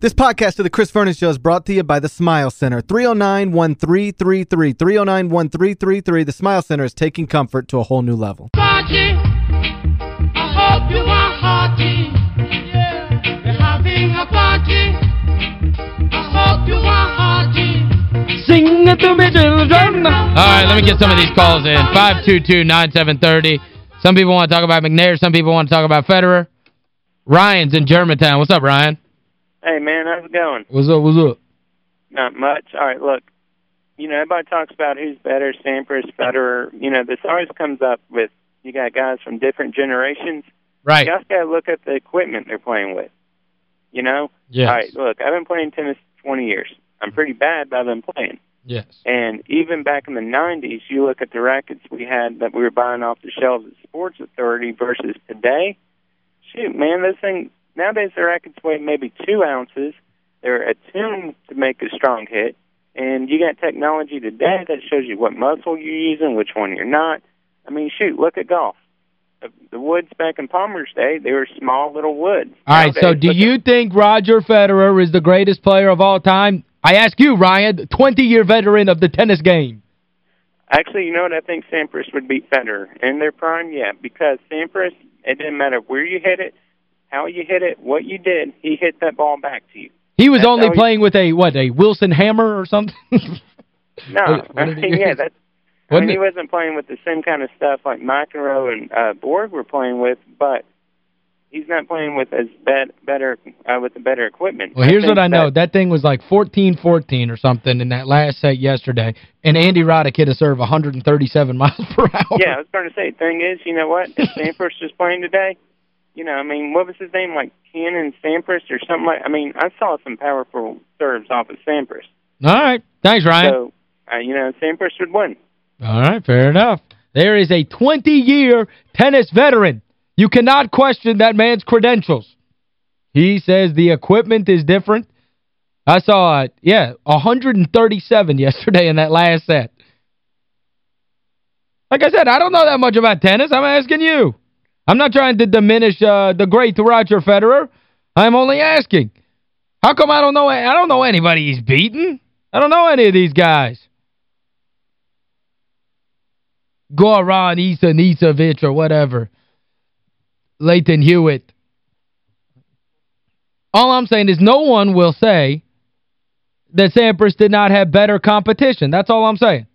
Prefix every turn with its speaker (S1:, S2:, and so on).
S1: This podcast of the Chris Vernon Show is brought to you by the Smile Center. 309-1333. 309-1333. The Smile Center is taking comfort to a whole new level.
S2: Party. I hope you are hearty. Yeah. We're having a party. I hope you are hearty.
S3: Sing it to me, children. All right, let me get some of these calls in. 522-9730. Some people want to talk about McNair. Some people want to talk about Federer. Ryan's in Germantown. What's up, Ryan?
S4: Hey, man, how's it going?
S3: What's up, what's up?
S4: Not much. All right, look, you know, everybody talks about who's better, Sampras, Federer. You know, this always comes up with you got guys from different generations.
S3: Right.
S4: You also got to look at the equipment they're playing with. You know?
S3: Yes.
S4: All right, look, I've been playing tennis 20 years. I'm pretty bad, but I've been playing.
S3: Yes.
S4: And even back in the 90s, you look at the rackets we had that we were buying off the shelves at Sports Authority versus today. Shoot, man, those things nowadays the rackets weigh maybe two ounces. They're attuned to make a strong hit, and you got technology today that shows you what muscle you're using, which one you're not. I mean, shoot, look at golf. The, woods back in Palmer's day, they were small little woods.
S3: All right, so do you think Roger Federer is the greatest player of all time? I ask you, Ryan, 20-year veteran of the tennis game.
S4: Actually, you know what? I think Sampras would beat Federer in their prime. Yeah, because Sampras, it didn't matter where you hit it, how you hit it, what you did. He hit that ball back to you.
S3: He was
S4: That's
S3: only playing with a, what, a Wilson hammer or something?
S4: No, I mean, yeah, that's. I mean, he wasn't playing with the same kind of stuff like McEnroe and uh, Borg were playing with, but he's not playing with as bad, better uh, with the better equipment.
S3: Well, here's what I know.
S4: that-
S3: That thing was like 14-14 or something in that last set yesterday, and Andy Roddick hit a serve 137 miles per hour.
S4: yeah, I was trying to say. Thing is, you know what? If Sampras was playing today, you know, I mean, what was his name? Like Cannon Sampras or something like. I mean, I saw some powerful serves off of Sampras.
S3: All right. Thanks, Ryan.
S4: So, uh, you know, Sampras would win.
S3: All right, fair enough. There is a 20-year tennis veteran. You cannot question that man's credentials. He says the equipment is different. I saw, it, yeah, 137 yesterday in that last set. Like I said, I don't know that much about tennis. I'm asking you. I'm not trying to diminish uh, the great Roger Federer. I'm only asking. How come I don't know I don't know anybody he's beaten? I don't know any of these guys. Goran Ivanisevic or whatever. Lleyton Hewitt. All I'm saying is no one will say that Sampras did not have better competition. That's all I'm saying.